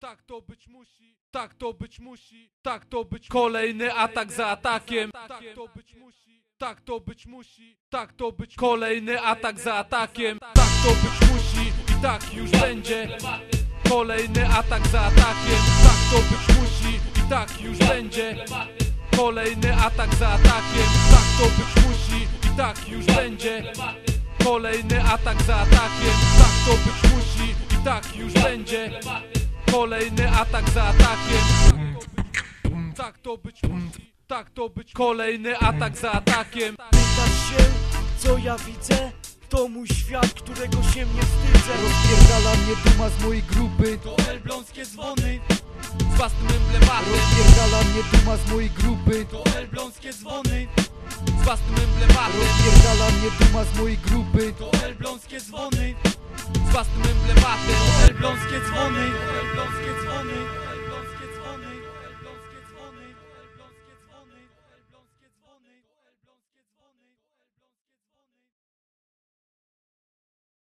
Tak to być musi, tak to być musi, tak to być Kolejny atak za atakiem, tak to być musi, tak to być musi, tak to być Kolejny atak za atakiem, tak to być musi i tak już będzie Kolejny atak za atakiem, tak to być musi i tak już będzie Kolejny atak za atakiem, tak to być musi i tak już będzie Kolejny atak za atakiem, tak to być musi i tak już będzie Kolejny atak za atakiem. Tak to być musi, tak to być Kolejny atak za atakiem. Pytasz się, co ja widzę? To mój świat, którego się nie wstydzę. Rozpierdala mnie duma z mojej grupy. To elbląskie dzwony, Z własnym emblematem, Rozpierdala mnie duma z mojej grupy. To elbląskie dzwony, z własnym emblematem. Rozpierdala mnie duma z mojej grupy. To elbląskie dzwony, Z własnym emblematem. To elbląskie dzwony,